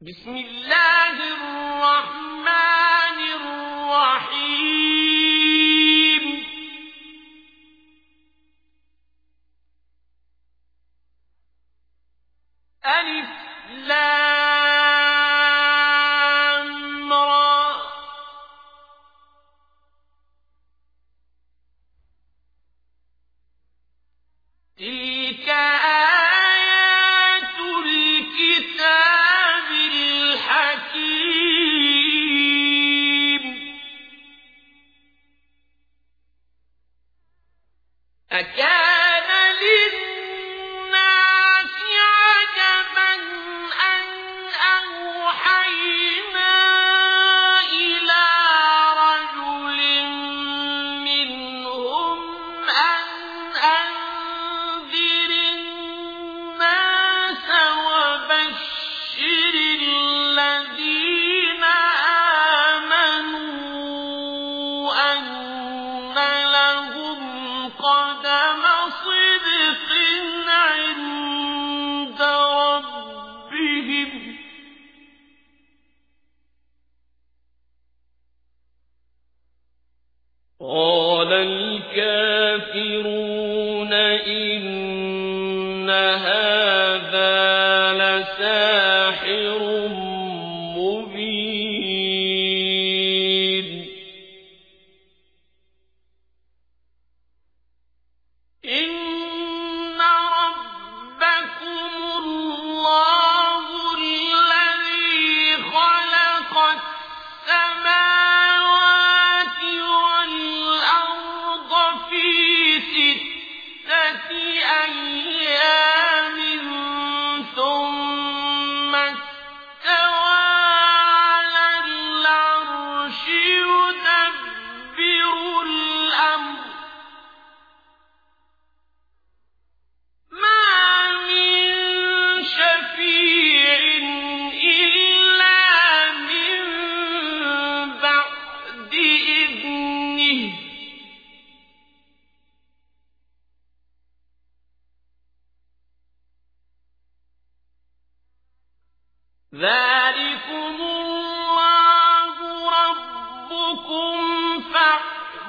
بسم الله الرحمن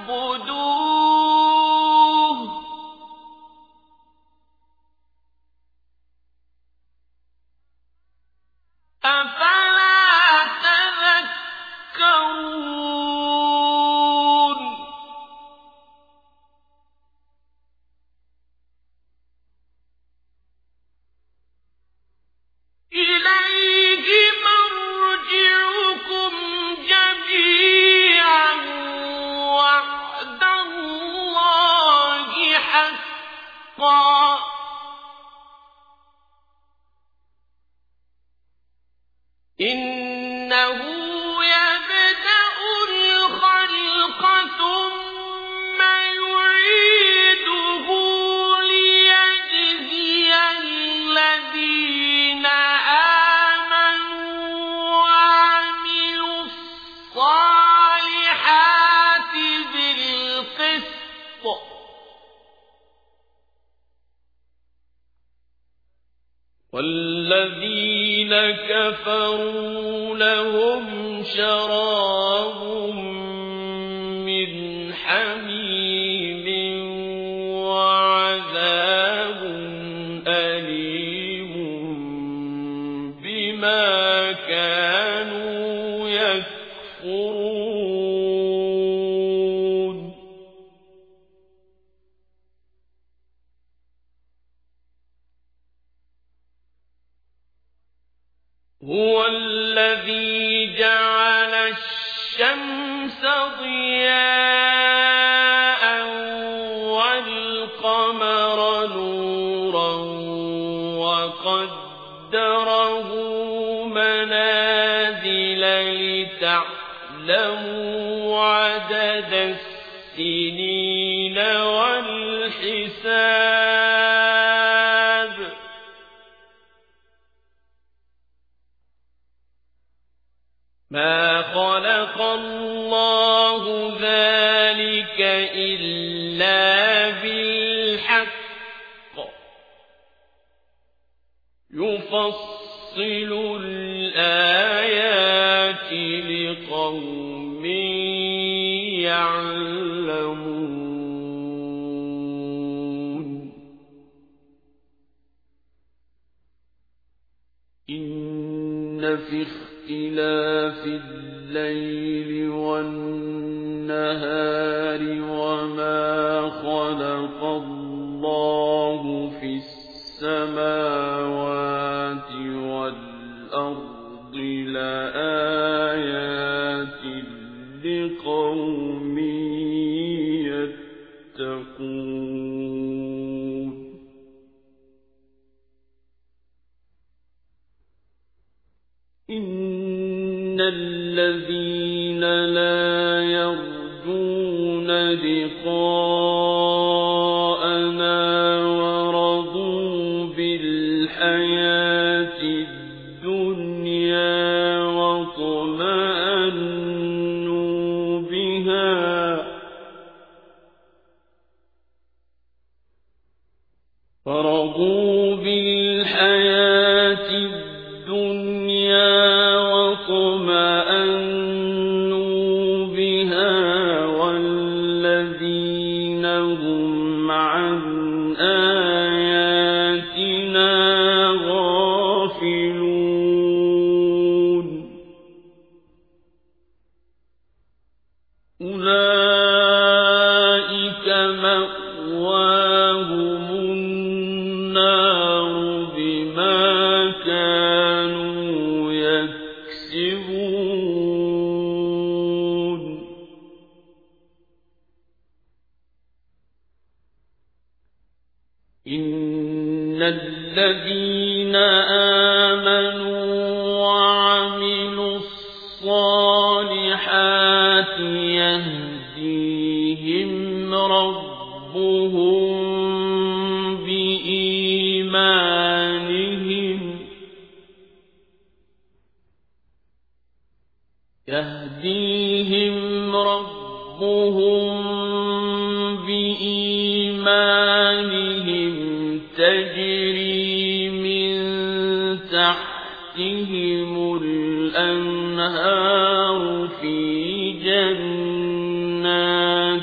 فاعبدوه لقوم يعلمون إن في اختلاف الليل والنهار وما خلق الله في السماوات والأرض لآيات الْمُفْلِحُونَ جنات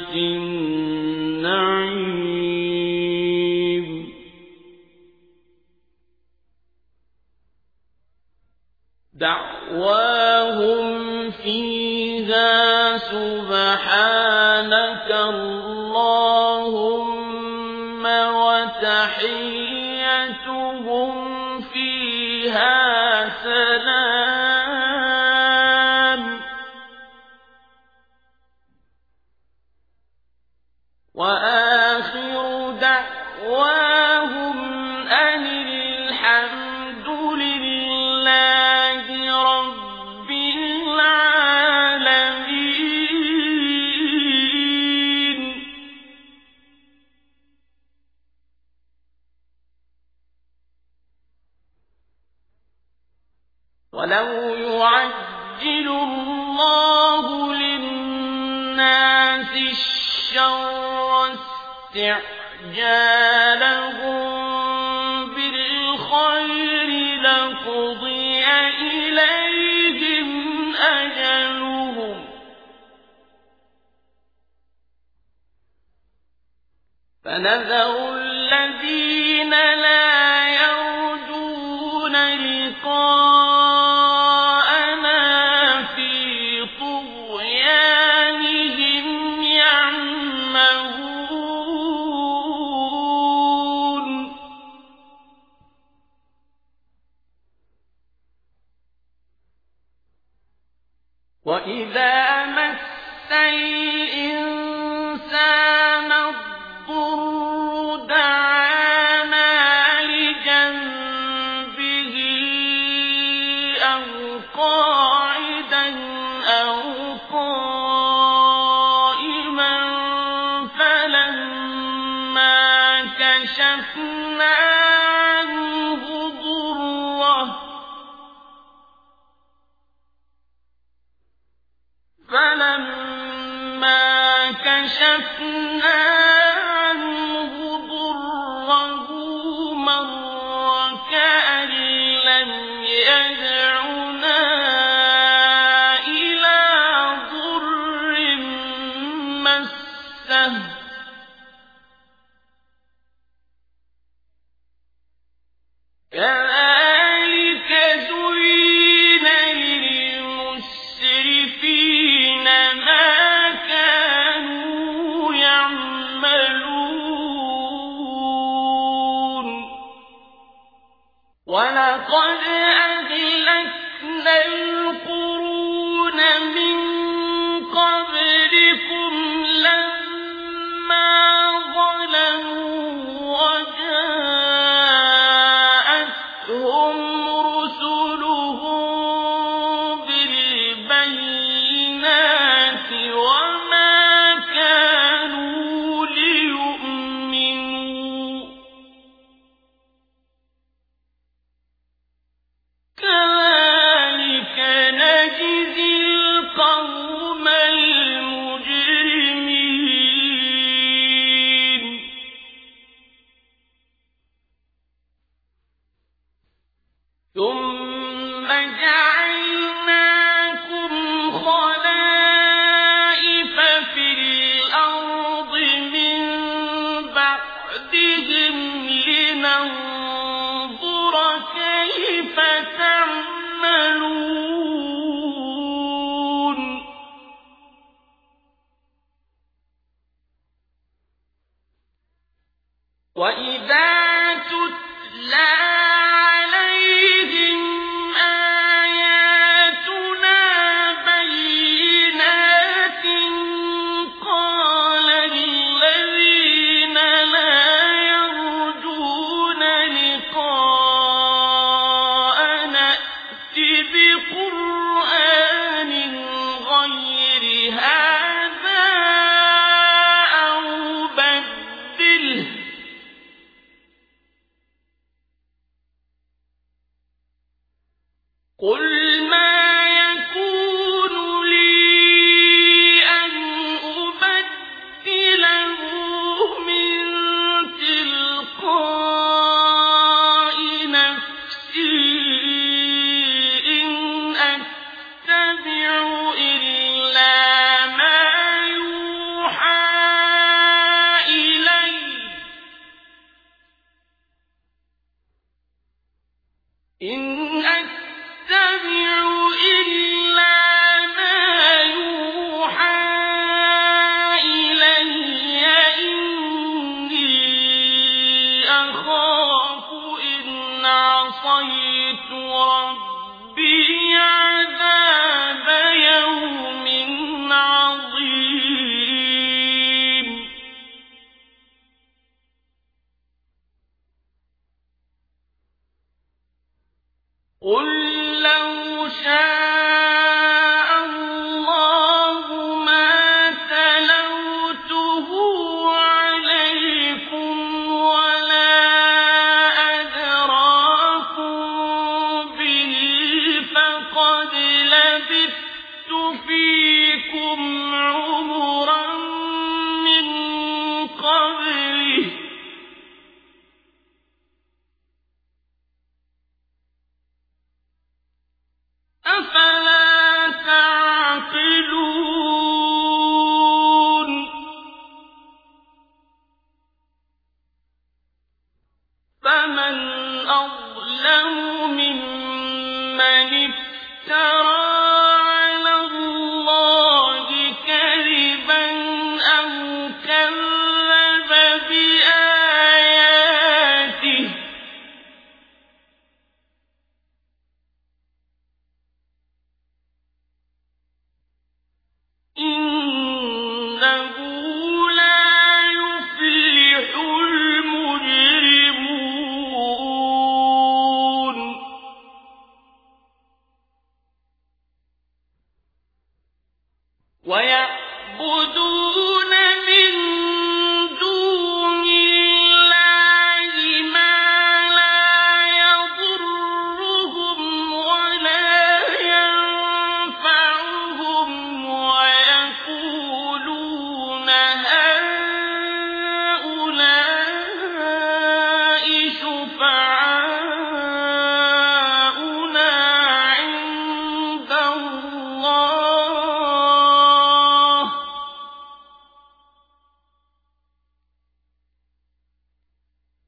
بَسَّةٌ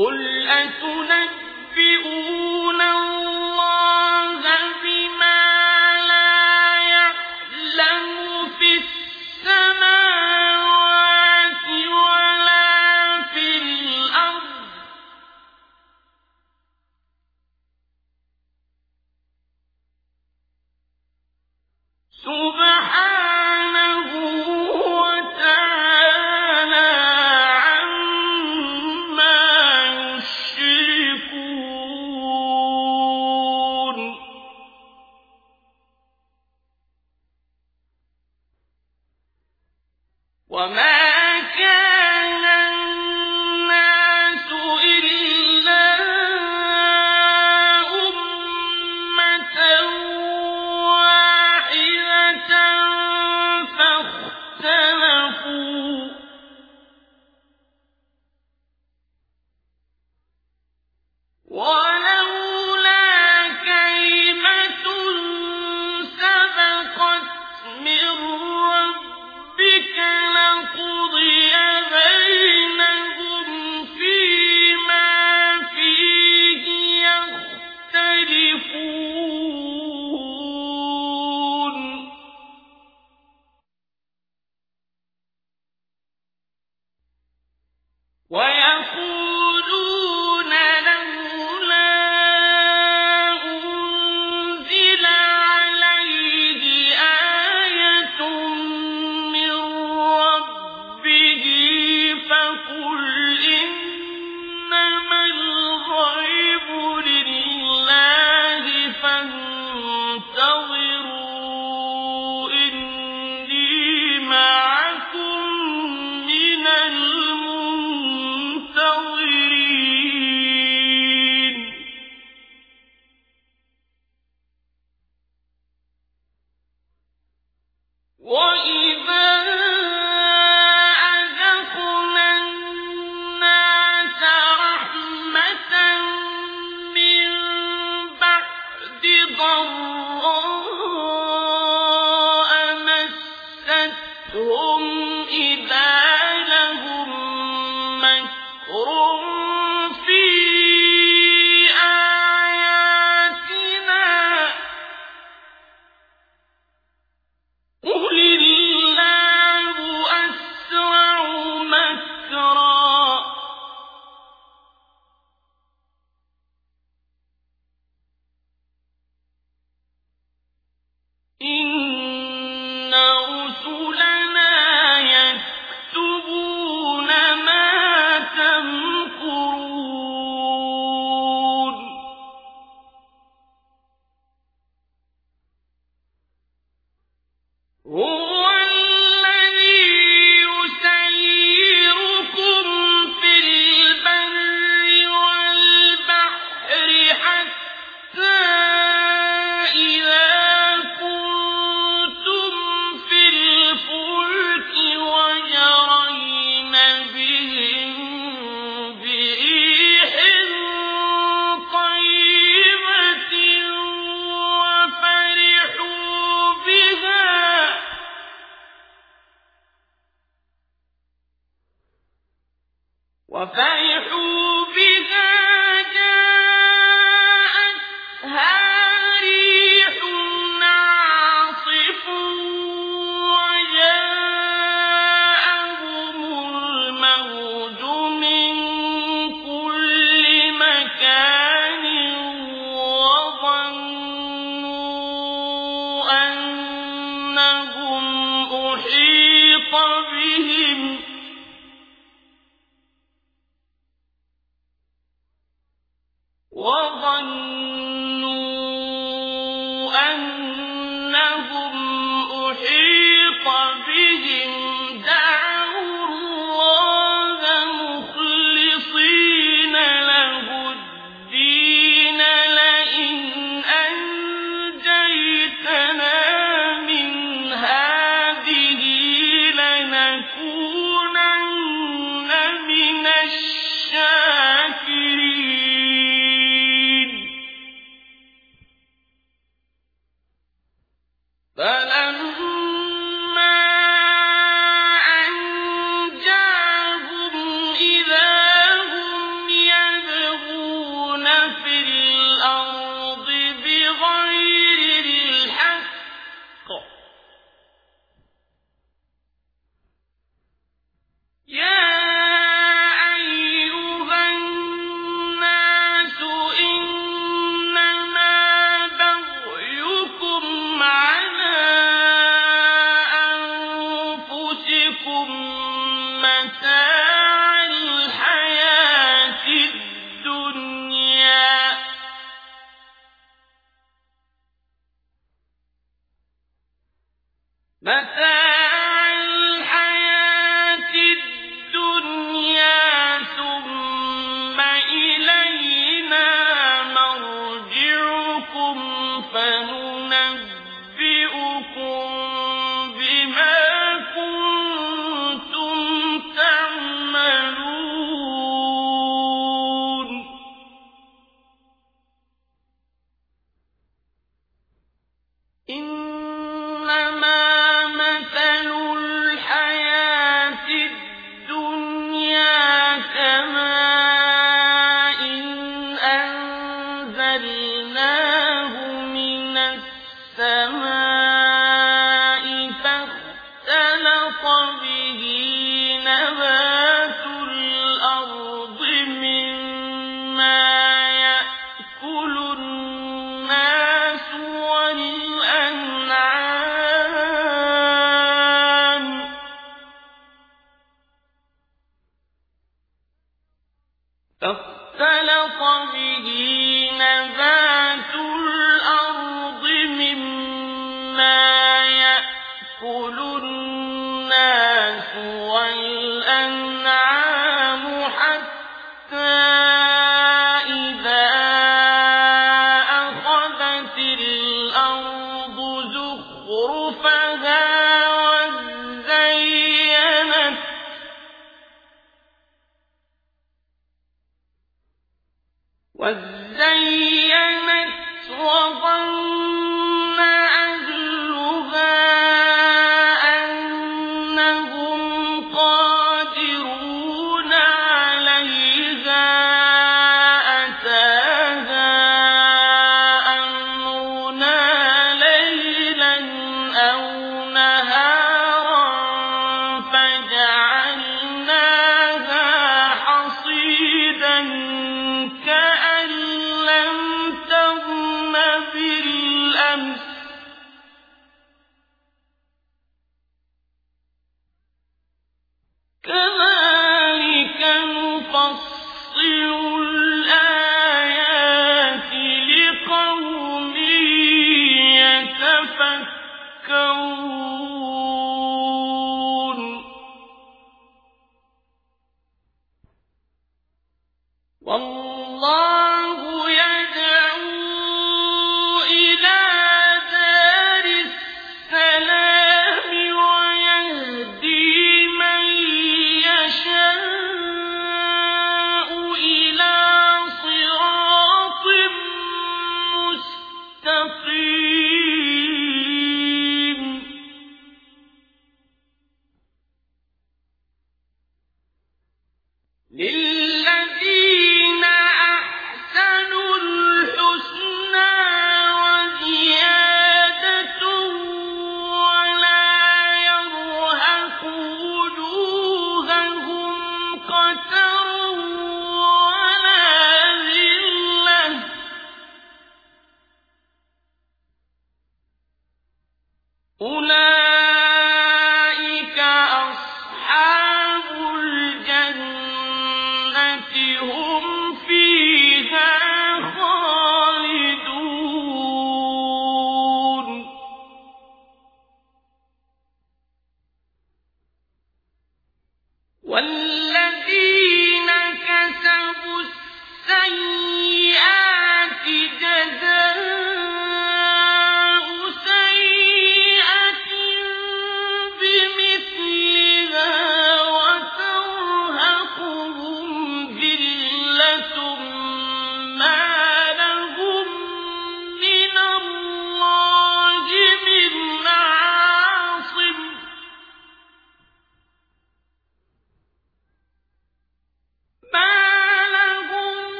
قل أتنبئون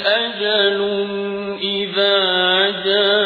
أجل إذا جاء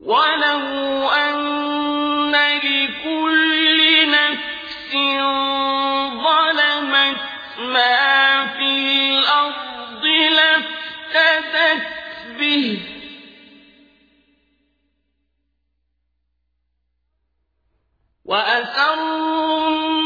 ولو أن لكل نفس ظلمت ما في الأرض به وأسروا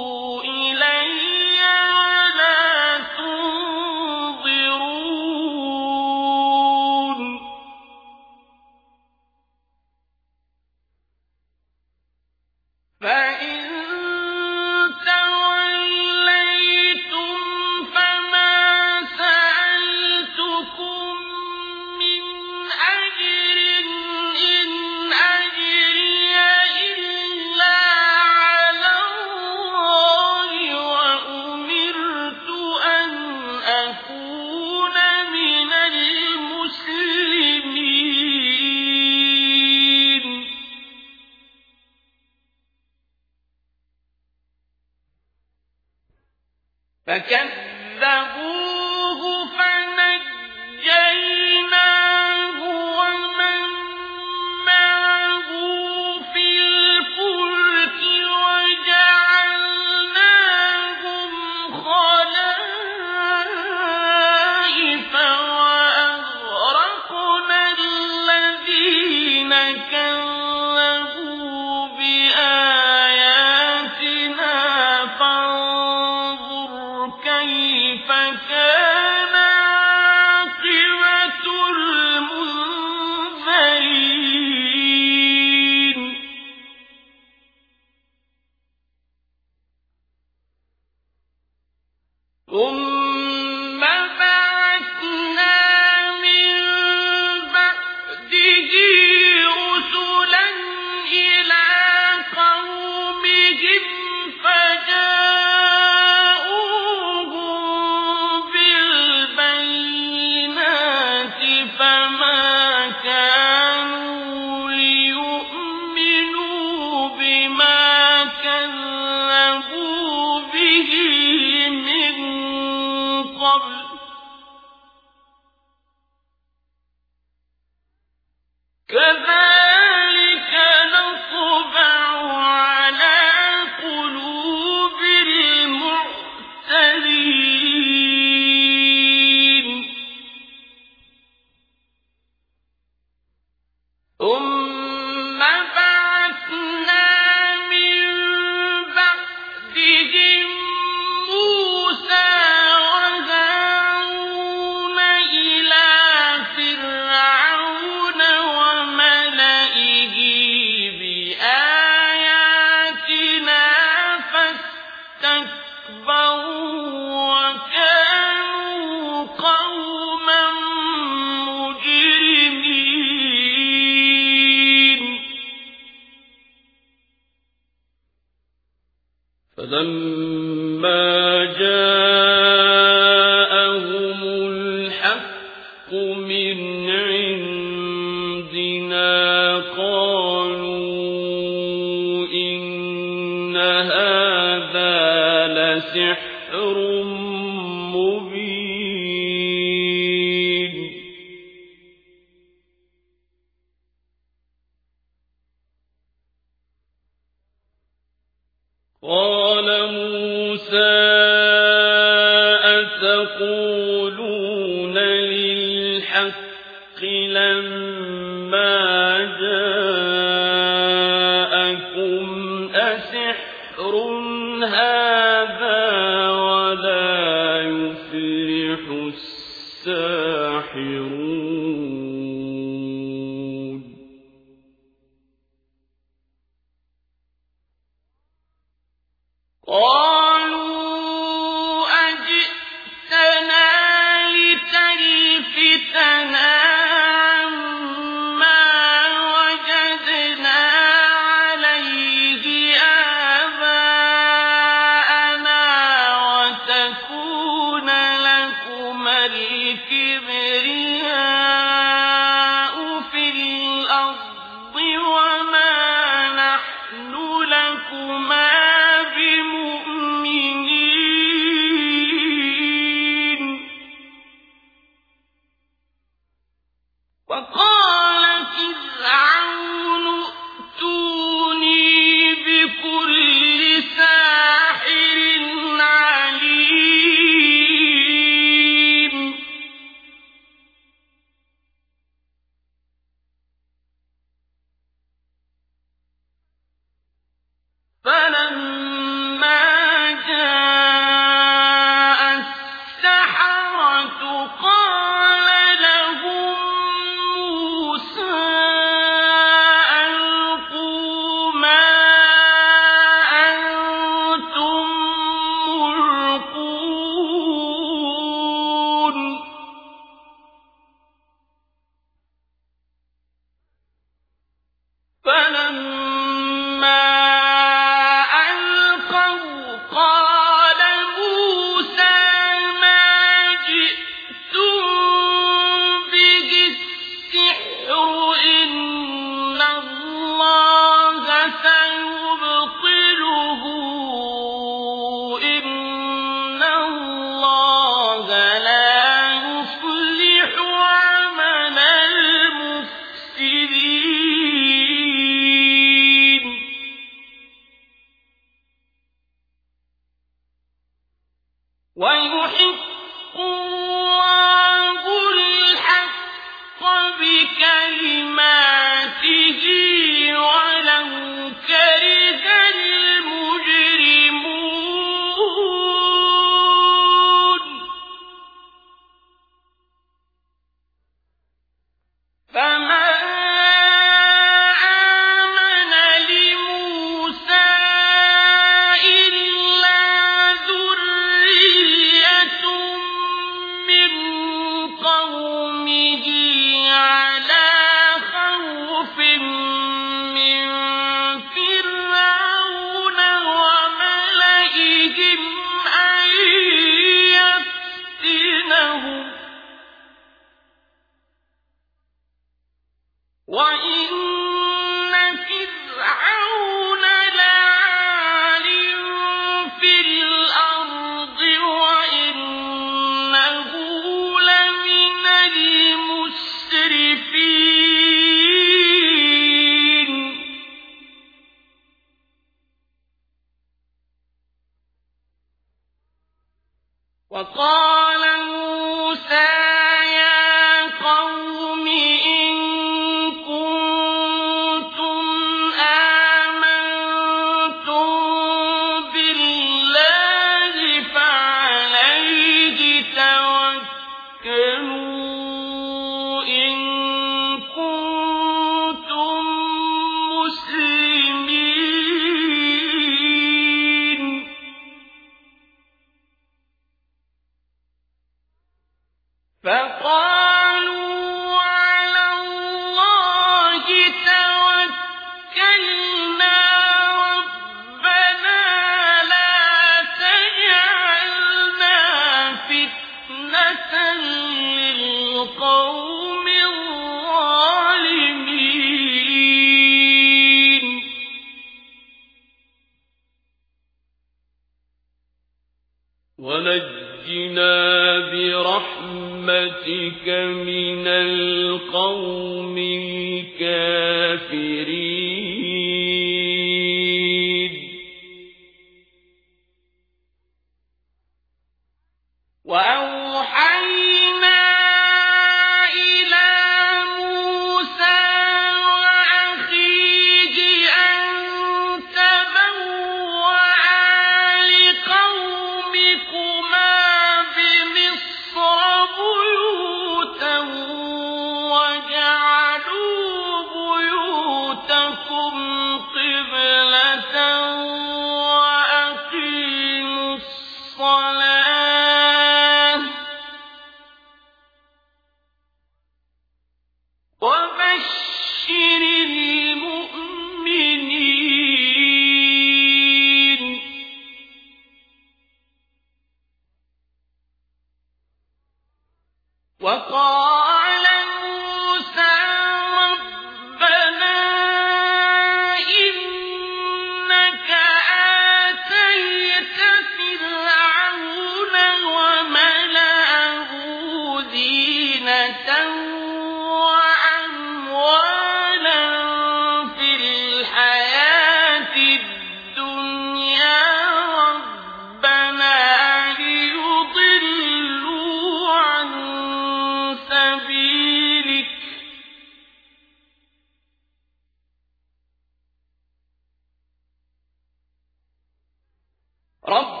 رب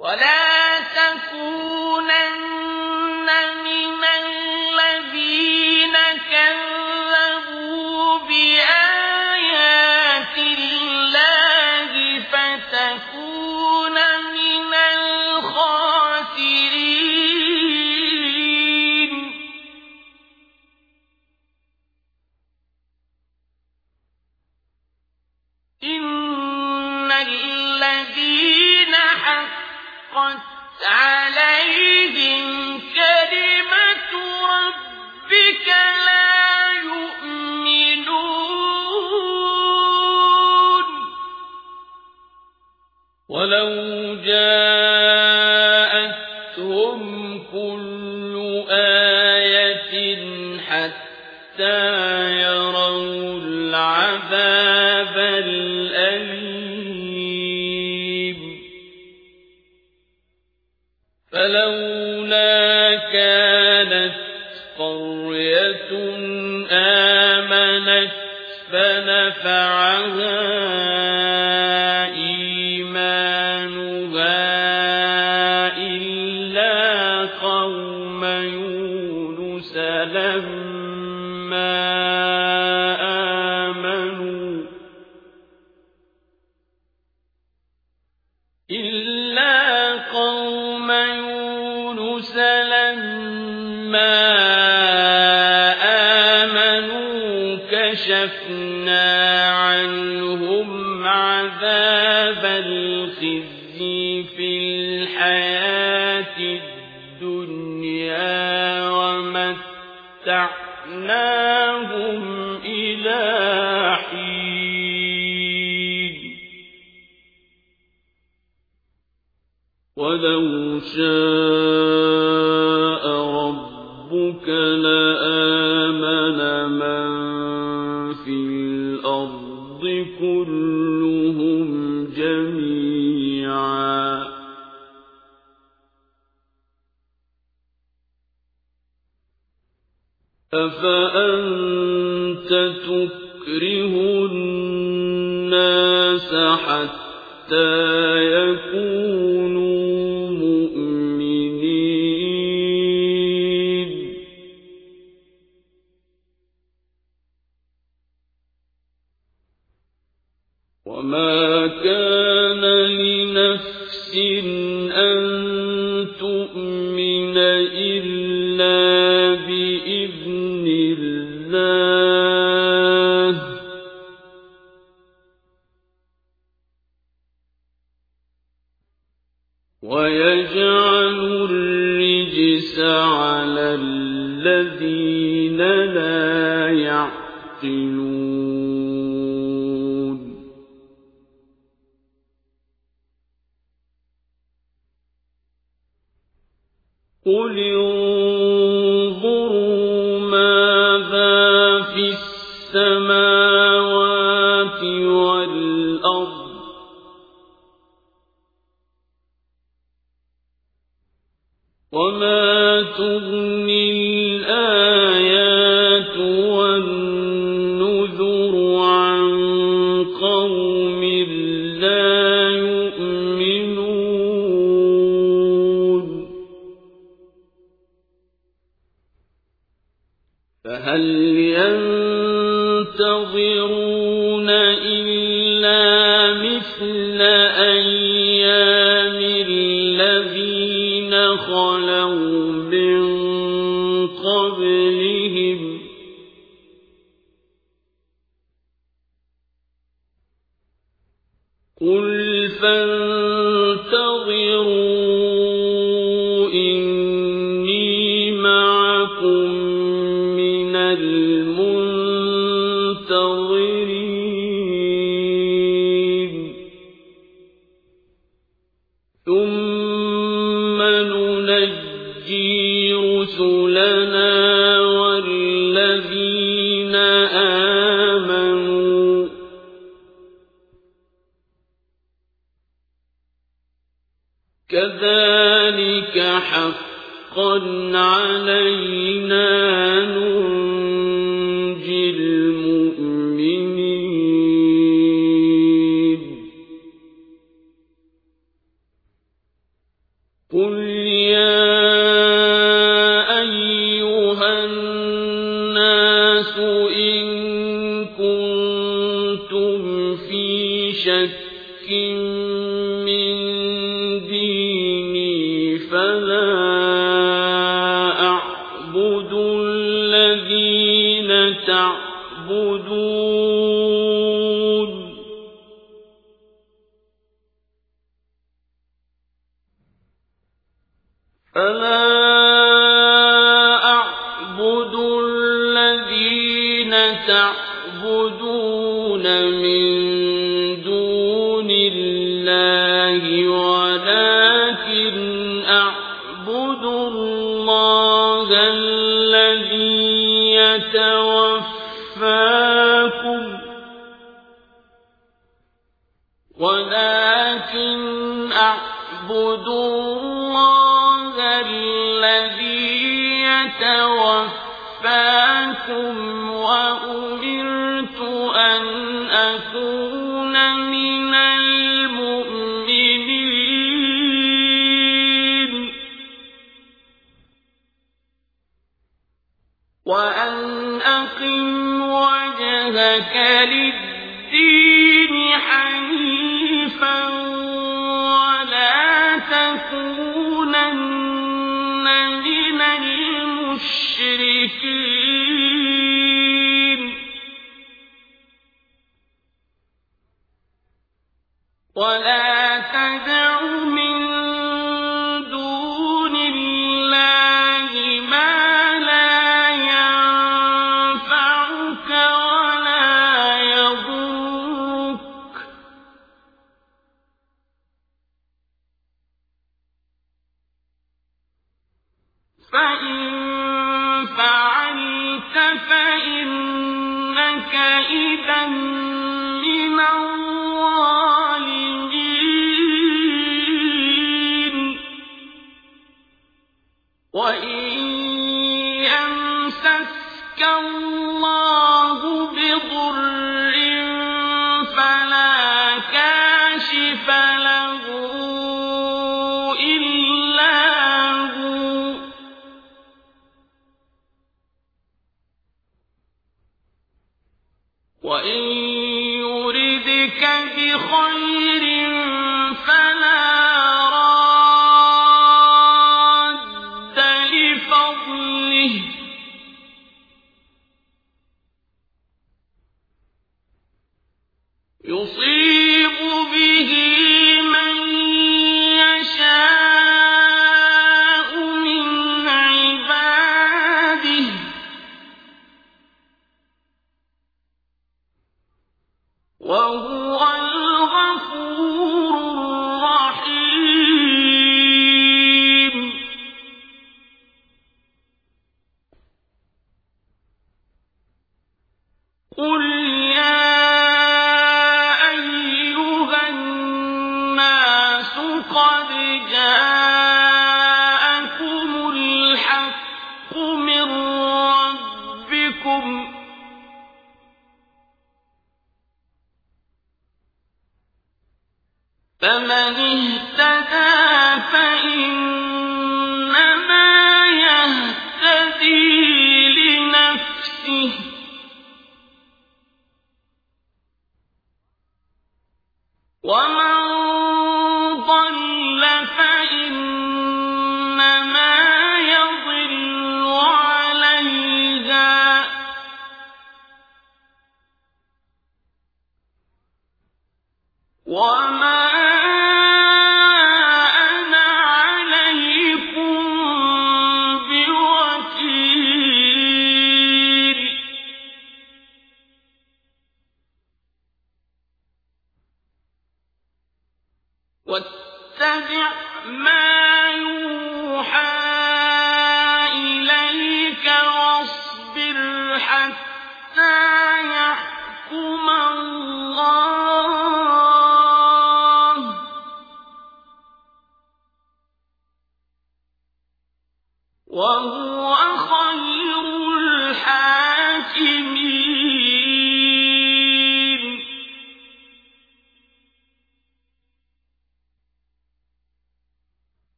ولا يروا العذاب الأليم فلولا كانت قرية آمنت فنفعها الخزي في الحياة الدنيا ومتعناهم إلى حين. ولو شاء أَنْ قل